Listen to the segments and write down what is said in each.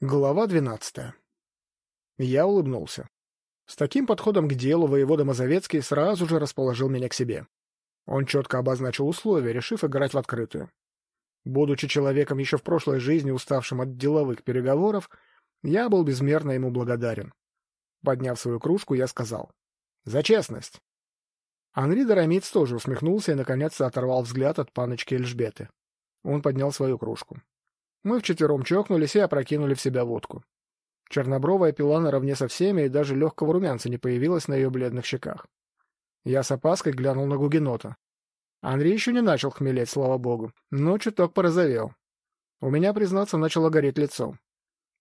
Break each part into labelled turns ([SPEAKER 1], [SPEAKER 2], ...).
[SPEAKER 1] Глава двенадцатая. Я улыбнулся. С таким подходом к делу воевода Мазовецкий сразу же расположил меня к себе. Он четко обозначил условия, решив играть в открытую. Будучи человеком еще в прошлой жизни, уставшим от деловых переговоров, я был безмерно ему благодарен. Подняв свою кружку, я сказал «За честность!». Анри Доромиц тоже усмехнулся и, наконец-то, оторвал взгляд от паночки Эльжбеты. Он поднял свою кружку. Мы вчетвером чокнулись и опрокинули в себя водку. Чернобровая пила наравне со всеми, и даже легкого румянца не появилось на ее бледных щеках. Я с опаской глянул на Гугенота. Андрей еще не начал хмелеть, слава богу, но чуток порозовел. У меня, признаться, начало гореть лицо.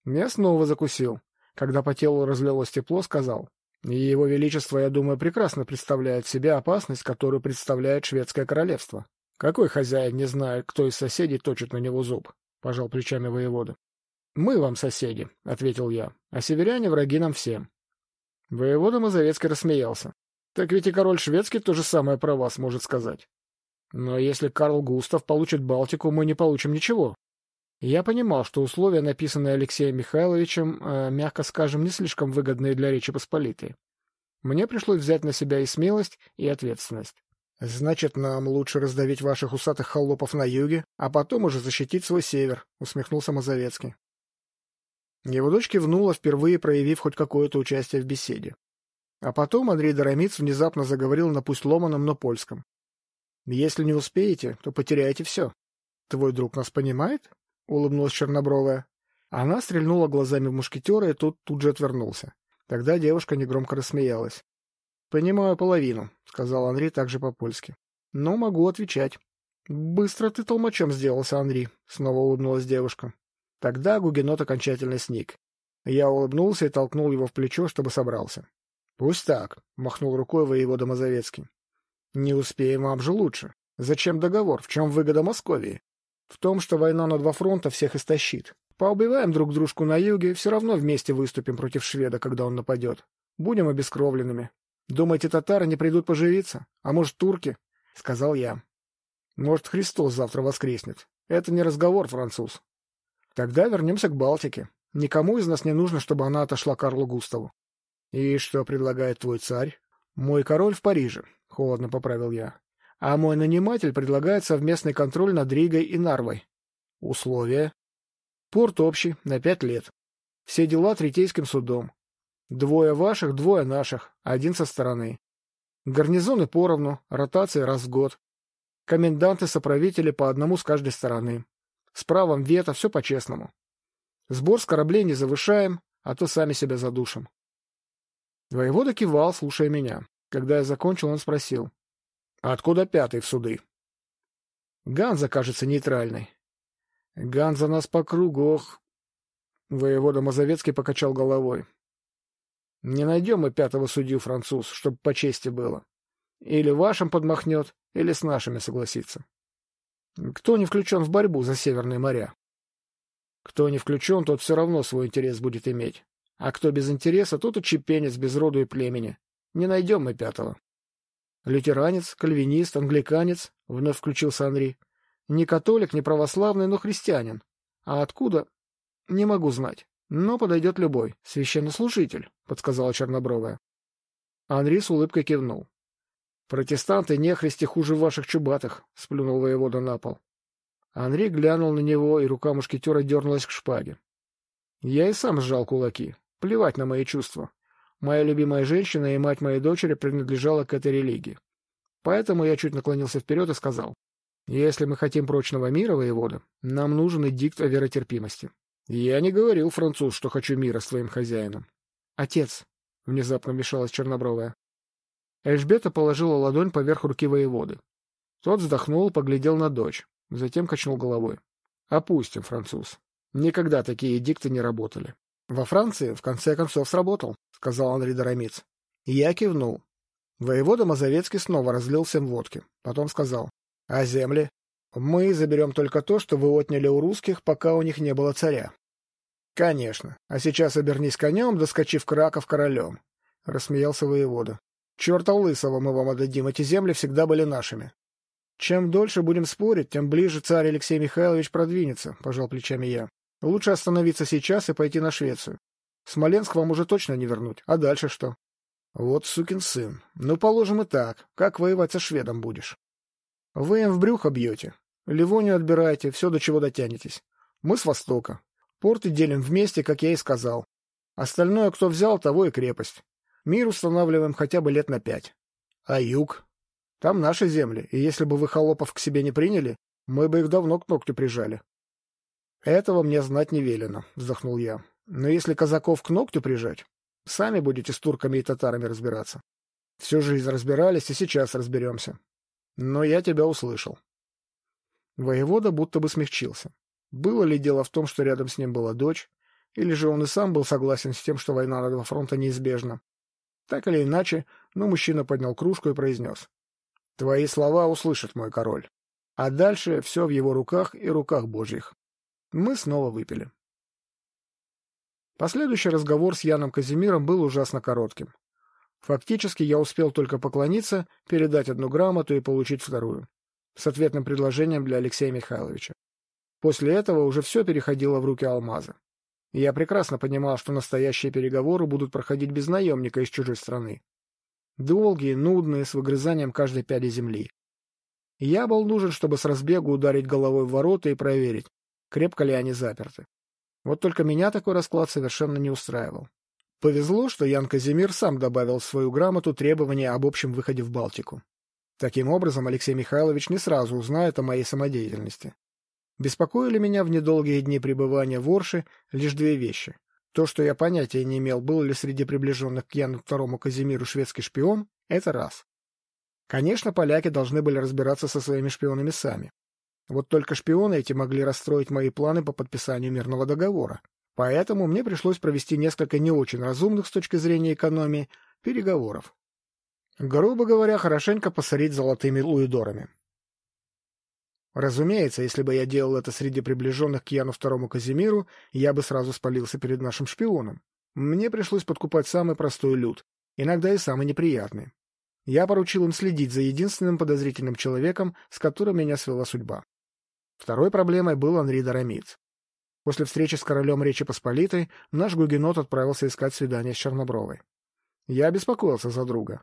[SPEAKER 1] Я снова закусил. Когда по телу разлилось тепло, сказал. И его величество, я думаю, прекрасно представляет себе опасность, которую представляет шведское королевство. Какой хозяин не знает, кто из соседей точит на него зуб? — пожал плечами воевода. — Мы вам соседи, — ответил я, — а северяне враги нам всем. Воевода Мазовецкий рассмеялся. — Так ведь и король шведский то же самое про вас может сказать. Но если Карл Густав получит Балтику, мы не получим ничего. Я понимал, что условия, написанные Алексеем Михайловичем, э, мягко скажем, не слишком выгодные для Речи Посполитой. Мне пришлось взять на себя и смелость, и ответственность. «Значит, нам лучше раздавить ваших усатых холопов на юге, а потом уже защитить свой север», — усмехнулся Мазовецкий. Его дочь кивнула, впервые проявив хоть какое-то участие в беседе. А потом Андрей Доромиц внезапно заговорил на пусть ломаном, но польском. «Если не успеете, то потеряете все. Твой друг нас понимает?» — улыбнулась Чернобровая. Она стрельнула глазами в мушкетера, и тот тут же отвернулся. Тогда девушка негромко рассмеялась. — Понимаю половину, — сказал Анри также по-польски. — Но могу отвечать. — Быстро ты толмачом сделался, Анри, — снова улыбнулась девушка. Тогда Гугенот окончательно сник. Я улыбнулся и толкнул его в плечо, чтобы собрался. — Пусть так, — махнул рукой воевода Мазовецкий. — Не успеем, вам же лучше. Зачем договор? В чем выгода Московии? В том, что война на два фронта всех истощит. Поубиваем друг дружку на юге, все равно вместе выступим против шведа, когда он нападет. Будем обескровленными. Думаете, татары не придут поживиться? А может, турки? — сказал я. Может, Христос завтра воскреснет. Это не разговор, француз. Тогда вернемся к Балтике. Никому из нас не нужно, чтобы она отошла Карлу Густаву. И что предлагает твой царь? Мой король в Париже, — холодно поправил я. А мой наниматель предлагает совместный контроль над Ригой и Нарвой. Условия? Порт общий, на пять лет. Все дела третейским судом. Двое ваших, двое наших, один со стороны. Гарнизоны поровну, ротации раз в год. Коменданты-соправители по одному с каждой стороны. С правом вето, все по-честному. Сбор с кораблей не завышаем, а то сами себя задушим. Воевода кивал, слушая меня. Когда я закончил, он спросил. «А откуда пятый в суды?» «Ганза кажется нейтральной». «Ганза нас по кругу, ох...» Воевода Мазовецкий покачал головой. Не найдем мы пятого судью француз, чтобы по чести было. Или вашим подмахнет, или с нашими согласится. Кто не включен в борьбу за Северные моря? Кто не включен, тот все равно свой интерес будет иметь. А кто без интереса, тот учепенец без роду и племени. Не найдем мы пятого. Лютеранец, кальвинист, англиканец, — вновь включился Анри. Не католик, не православный, но христианин. А откуда? Не могу знать. Но подойдет любой. Священнослужитель, — подсказала Чернобровая. Анри с улыбкой кивнул. «Протестанты нехристи хуже ваших чубатых», — сплюнул воевода на пол. Анри глянул на него, и рука мушкетера дернулась к шпаге. Я и сам сжал кулаки. Плевать на мои чувства. Моя любимая женщина и мать моей дочери принадлежала к этой религии. Поэтому я чуть наклонился вперед и сказал, «Если мы хотим прочного мира, воевода, нам нужен эдикт о веротерпимости. Я не говорил, француз, что хочу мира с твоим хозяином. Отец, — внезапно вмешалась Чернобровая. Эльжбета положила ладонь поверх руки воеводы. Тот вздохнул, поглядел на дочь, затем качнул головой. — Опустим, француз. Никогда такие дикты не работали. — Во Франции, в конце концов, сработал, — сказал Андрей Доромиц. Я кивнул. Воевода Мазовецкий снова разлил всем водки. Потом сказал. — А земли? Мы заберем только то, что вы отняли у русских, пока у них не было царя. — Конечно. А сейчас обернись конем, доскочив Краков королем. — рассмеялся воевода. — Черта лысого мы вам отдадим, эти земли всегда были нашими. — Чем дольше будем спорить, тем ближе царь Алексей Михайлович продвинется, — пожал плечами я. Лучше остановиться сейчас и пойти на Швецию. Смоленск вам уже точно не вернуть. А дальше что? Вот сукин сын. Ну, положим и так. Как воевать со шведом будешь? Вы им в брюхо бьете. Ливонию отбираете, все до чего дотянетесь. Мы с востока. Порты делим вместе, как я и сказал. Остальное, кто взял, того и крепость. Мир устанавливаем хотя бы лет на пять. А юг? Там наши земли, и если бы вы холопов к себе не приняли, мы бы их давно к ногтю прижали. Этого мне знать не велено, вздохнул я. Но если казаков к ногтю прижать, сами будете с турками и татарами разбираться. Всю жизнь разбирались и сейчас разберемся. Но я тебя услышал. Воевода будто бы смягчился. Было ли дело в том, что рядом с ним была дочь, или же он и сам был согласен с тем, что война на два фронта неизбежна? Так или иначе, но мужчина поднял кружку и произнес. «Твои слова услышит мой король. А дальше все в его руках и руках божьих». Мы снова выпили. Последующий разговор с Яном Казимиром был ужасно коротким. Фактически я успел только поклониться, передать одну грамоту и получить вторую. С ответным предложением для Алексея Михайловича. После этого уже все переходило в руки Алмаза. Я прекрасно понимал, что настоящие переговоры будут проходить без наемника из чужой страны. Долгие, нудные, с выгрызанием каждой пяди земли. я был нужен, чтобы с разбегу ударить головой в ворота и проверить, крепко ли они заперты. Вот только меня такой расклад совершенно не устраивал. Повезло, что Ян Казимир сам добавил в свою грамоту требования об общем выходе в Балтику. Таким образом, Алексей Михайлович не сразу узнает о моей самодеятельности. Беспокоили меня в недолгие дни пребывания в Орше лишь две вещи. То, что я понятия не имел, был ли среди приближенных к Яну II Казимиру шведский шпион, это раз. Конечно, поляки должны были разбираться со своими шпионами сами. Вот только шпионы эти могли расстроить мои планы по подписанию мирного договора. Поэтому мне пришлось провести несколько не очень разумных с точки зрения экономии переговоров. Грубо говоря, хорошенько посорить золотыми луидорами. Разумеется, если бы я делал это среди приближенных к Яну II Казимиру, я бы сразу спалился перед нашим шпионом. Мне пришлось подкупать самый простой люд, иногда и самый неприятный. Я поручил им следить за единственным подозрительным человеком, с которым меня свела судьба. Второй проблемой был Анри Дорамиц. После встречи с королем Речи Посполитой наш гугенот отправился искать свидание с Чернобровой. Я беспокоился за друга.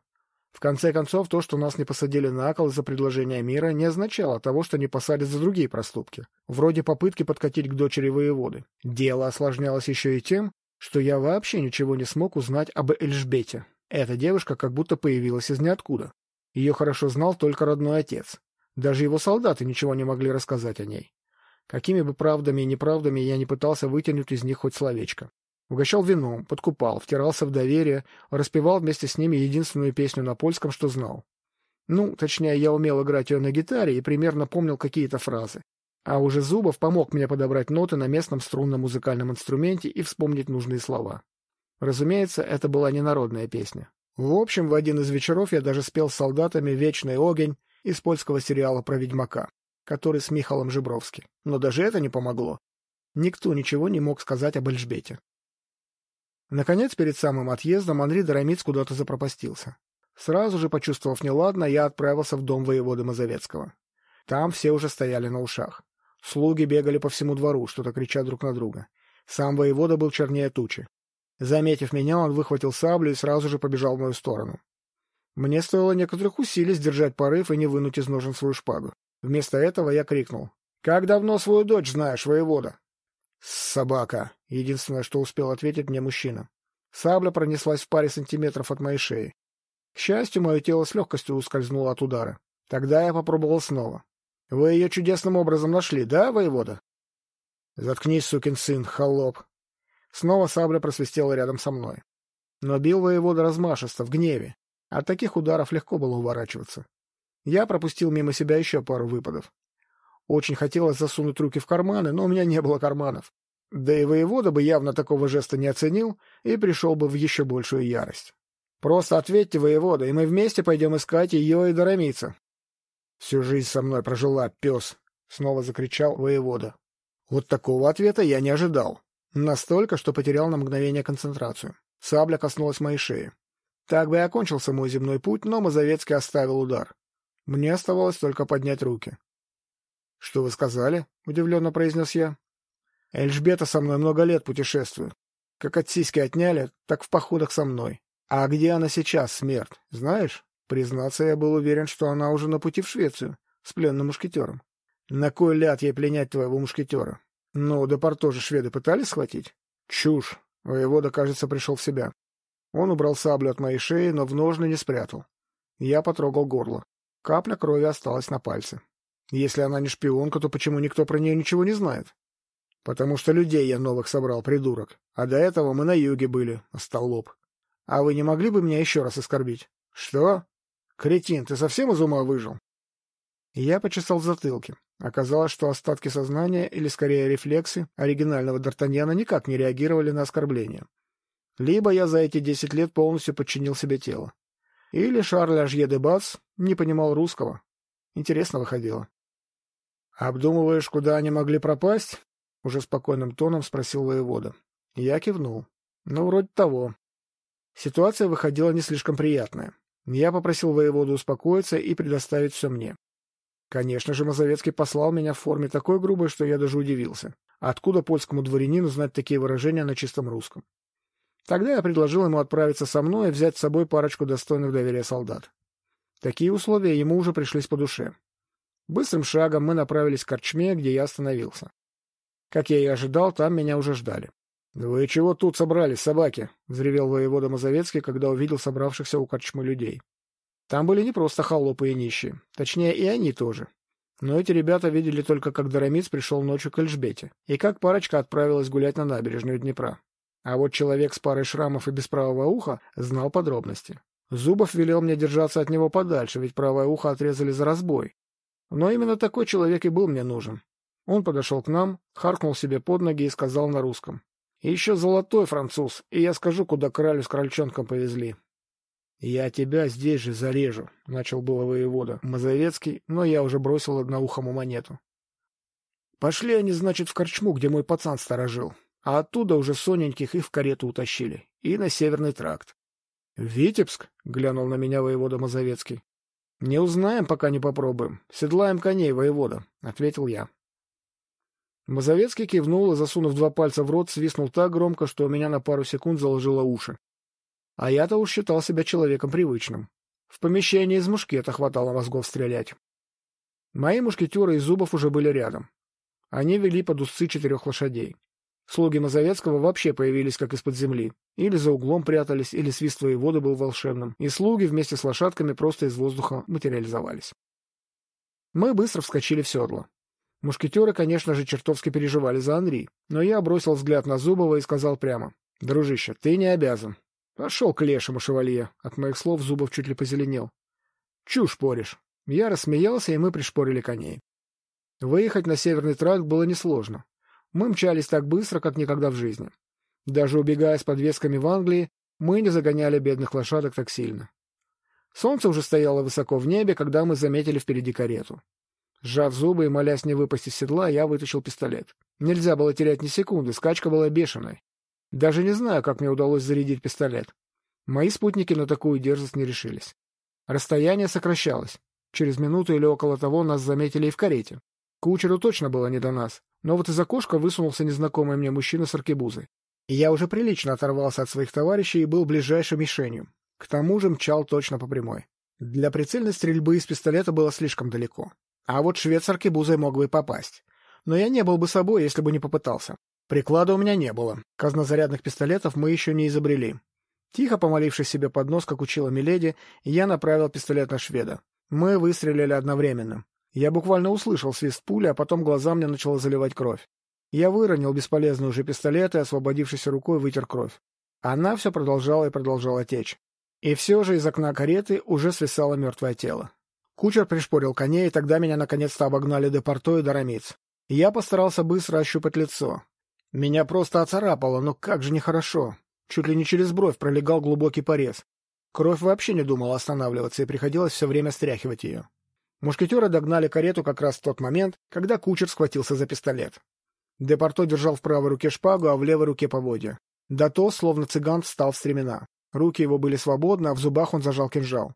[SPEAKER 1] В конце концов, то, что нас не посадили на кол за предложение мира, не означало того, что не посадят за другие проступки, вроде попытки подкатить к дочери воеводы. Дело осложнялось еще и тем, что я вообще ничего не смог узнать об Эльжбете. Эта девушка как будто появилась из ниоткуда. Ее хорошо знал только родной отец. Даже его солдаты ничего не могли рассказать о ней. Какими бы правдами и неправдами я не пытался вытянуть из них хоть словечко. Угощал вином, подкупал, втирался в доверие, распевал вместе с ними единственную песню на польском, что знал. Ну, точнее, я умел играть ее на гитаре и примерно помнил какие-то фразы. А уже Зубов помог мне подобрать ноты на местном струнном музыкальном инструменте и вспомнить нужные слова. Разумеется, это была не народная песня. В общем, в один из вечеров я даже спел с солдатами «Вечный огонь» из польского сериала про ведьмака, который с Михалом Жибровски. Но даже это не помогло. Никто ничего не мог сказать об Эльжбете. Наконец, перед самым отъездом Анри Доромиц куда-то запропастился. Сразу же, почувствовав неладно, я отправился в дом воеводы Мазовецкого. Там все уже стояли на ушах. Слуги бегали по всему двору, что-то крича друг на друга. Сам воевода был чернее тучи. Заметив меня, он выхватил саблю и сразу же побежал в мою сторону. Мне стоило некоторых усилий сдержать порыв и не вынуть из ножен свою шпагу. Вместо этого я крикнул. — Как давно свою дочь знаешь, воевода? — Собака! — единственное, что успел ответить мне мужчина. Сабля пронеслась в паре сантиметров от моей шеи. К счастью, мое тело с легкостью ускользнуло от удара. Тогда я попробовал снова. — Вы ее чудесным образом нашли, да, воевода? — Заткнись, сукин сын, холоп! Снова сабля просвистела рядом со мной. Но бил воевода размашисто, в гневе. От таких ударов легко было уворачиваться. Я пропустил мимо себя еще пару выпадов. Очень хотелось засунуть руки в карманы, но у меня не было карманов. Да и воевода бы явно такого жеста не оценил и пришел бы в еще большую ярость. «Просто ответьте, воевода, и мы вместе пойдем искать ее и Доромица». «Всю жизнь со мной прожила, пес!» — снова закричал воевода. Вот такого ответа я не ожидал. Настолько, что потерял на мгновение концентрацию. Сабля коснулась моей шеи. Так бы и окончился мой земной путь, но Мазовецкий оставил удар. Мне оставалось только поднять руки. — Что вы сказали? — удивленно произнес я. Эльжбета со мной много лет путешествует. Как от сиськи отняли, так в походах со мной. А где она сейчас, смерть, знаешь? Признаться, я был уверен, что она уже на пути в Швецию, с пленным мушкетером. На кой ляд ей пленять твоего мушкетера? Ну, до порто же шведы пытались схватить? Чушь. Воевода, кажется, пришел в себя. Он убрал саблю от моей шеи, но в ножны не спрятал. Я потрогал горло. Капля крови осталась на пальце. Если она не шпионка, то почему никто про нее ничего не знает? Потому что людей я новых собрал, придурок. А до этого мы на юге были, остолоп. А вы не могли бы меня еще раз оскорбить? Что? Кретин, ты совсем из ума выжил? Я почесал затылки. Оказалось, что остатки сознания, или скорее рефлексы, оригинального Д'Артаньяна никак не реагировали на оскорбление. Либо я за эти десять лет полностью подчинил себе тело. Или Шарль Ажье де Бац не понимал русского. Интересно выходило. «Обдумываешь, куда они могли пропасть?» — уже спокойным тоном спросил воевода. Я кивнул. «Ну, вроде того». Ситуация выходила не слишком приятная. Я попросил воеводу успокоиться и предоставить все мне. Конечно же, Мазовецкий послал меня в форме такой грубой, что я даже удивился. Откуда польскому дворянину знать такие выражения на чистом русском? Тогда я предложил ему отправиться со мной и взять с собой парочку достойных доверия солдат. Такие условия ему уже пришлись по душе. Быстрым шагом мы направились к корчме, где я остановился. Как я и ожидал, там меня уже ждали. — Вы чего тут собрались, собаки? — взревел воевода Мазовецкий, когда увидел собравшихся у корчмы людей. Там были не просто холопы и нищие. Точнее, и они тоже. Но эти ребята видели только, как Доромиц пришел ночью к Эльжбете, и как парочка отправилась гулять на набережную Днепра. А вот человек с парой шрамов и без правого уха знал подробности. Зубов велел мне держаться от него подальше, ведь правое ухо отрезали за разбой. Но именно такой человек и был мне нужен. Он подошел к нам, харкнул себе под ноги и сказал на русском. «И еще золотой француз, и я скажу, куда кралю с крольчонком повезли». «Я тебя здесь же зарежу», — начал было воевода Мазовецкий, но я уже бросил одноухому монету. «Пошли они, значит, в корчму, где мой пацан сторожил а оттуда уже соненьких их в карету утащили. И на Северный тракт. — Витебск? — глянул на меня воевода Мазовецкий. — Не узнаем, пока не попробуем. Седлаем коней, воевода, — ответил я. Мазовецкий кивнул и, засунув два пальца в рот, свистнул так громко, что у меня на пару секунд заложило уши. А я-то уж считал себя человеком привычным. В помещении из мушкета хватало мозгов стрелять. Мои мушкетеры из зубов уже были рядом. Они вели под узцы четырех лошадей. Слуги Мазовецкого вообще появились как из-под земли. Или за углом прятались, или свист воды был волшебным, и слуги вместе с лошадками просто из воздуха материализовались. Мы быстро вскочили в седло. Мушкетеры, конечно же, чертовски переживали за Анри, но я бросил взгляд на Зубова и сказал прямо. — Дружище, ты не обязан. — Пошел к лешему, шевалье. От моих слов Зубов чуть ли позеленел. — Чушь поришь. Я рассмеялся, и мы пришпорили коней. Выехать на северный тракт было несложно. Мы мчались так быстро, как никогда в жизни. Даже убегая с подвесками в Англии, мы не загоняли бедных лошадок так сильно. Солнце уже стояло высоко в небе, когда мы заметили впереди карету. Сжав зубы и молясь не выпасть из седла, я вытащил пистолет. Нельзя было терять ни секунды, скачка была бешеной. Даже не знаю, как мне удалось зарядить пистолет. Мои спутники на такую дерзость не решились. Расстояние сокращалось. Через минуту или около того нас заметили и в карете. Кучеру точно было не до нас, но вот из окошка высунулся незнакомый мне мужчина с аркебузой. И я уже прилично оторвался от своих товарищей и был ближайшей мишенью. К тому же мчал точно по прямой. Для прицельной стрельбы из пистолета было слишком далеко. А вот швед с аркебузой мог бы и попасть. Но я не был бы собой, если бы не попытался. Приклада у меня не было. Казнозарядных пистолетов мы еще не изобрели. Тихо помолившись себе под нос, как учила Миледи, я направил пистолет на шведа. Мы выстрелили одновременно. Я буквально услышал свист пули, а потом глаза мне начала заливать кровь. Я выронил бесполезный уже пистолет и, освободившись рукой, вытер кровь. Она все продолжала и продолжала течь. И все же из окна кареты уже свисало мертвое тело. Кучер пришпорил коней, и тогда меня наконец-то обогнали Депорто и Доромиц. Я постарался быстро ощупать лицо. Меня просто оцарапало, но как же нехорошо. Чуть ли не через бровь пролегал глубокий порез. Кровь вообще не думала останавливаться, и приходилось все время стряхивать ее. Мушкетеры догнали карету как раз в тот момент, когда кучер схватился за пистолет. Депорто держал в правой руке шпагу, а в левой руке поводья. Дато, словно цыган, встал в стремена. Руки его были свободны, а в зубах он зажал кинжал.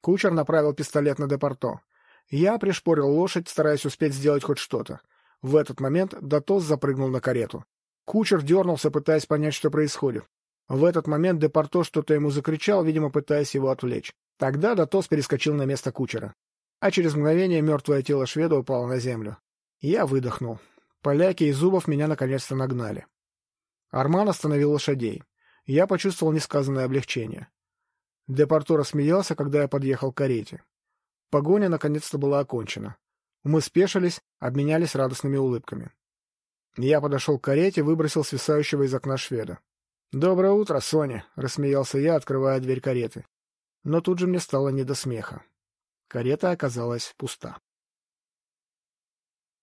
[SPEAKER 1] Кучер направил пистолет на Депорто. Я пришпорил лошадь, стараясь успеть сделать хоть что-то. В этот момент Датос запрыгнул на карету. Кучер дернулся, пытаясь понять, что происходит. В этот момент Депорто что-то ему закричал, видимо, пытаясь его отвлечь. Тогда Датос перескочил на место кучера. А через мгновение мертвое тело шведа упало на землю. Я выдохнул. Поляки и Зубов меня наконец-то нагнали. Арман остановил лошадей. Я почувствовал несказанное облегчение. Депорто рассмеялся, когда я подъехал к карете. Погоня наконец-то была окончена. Мы спешились, обменялись радостными улыбками. Я подошел к карете, выбросил свисающего из окна шведа. «Доброе утро, Соня!» — рассмеялся я, открывая дверь кареты. Но тут же мне стало не до смеха. Карета оказалась пуста.